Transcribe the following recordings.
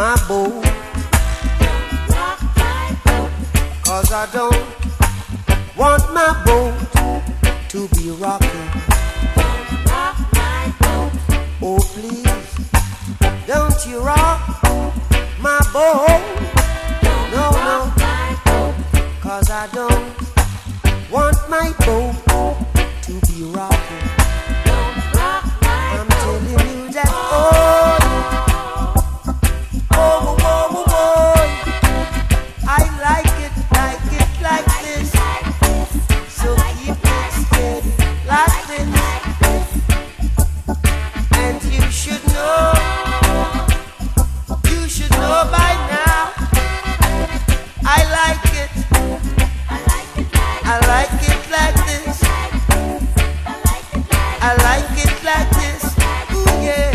boat. Cause I don't want my boat to be rocking. Oh, please, don't you rock my boat. No, no, cause I don't want my boat to be rocking. I like it like this. Ooh yeah.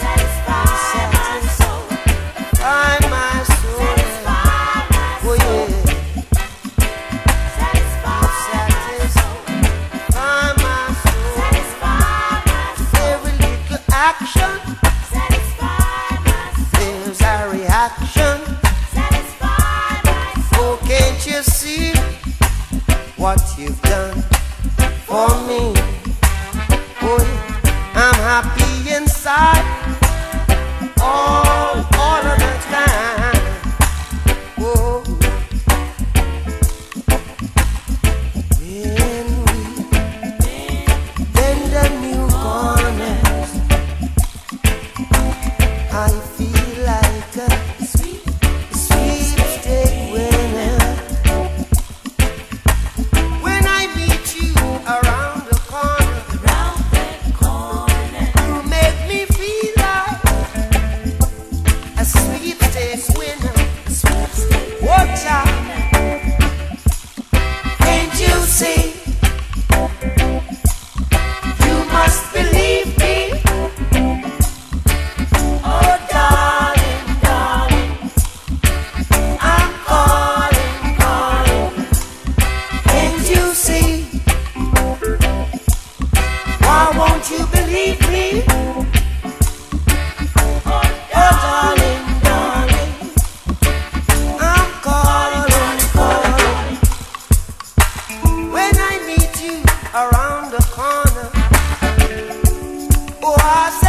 Satisfy my soul. Oh yeah. Satisfy my soul. Every little action, there's a reaction. Oh, can't you see what you've done for me? Oh, around the corner. Oh, I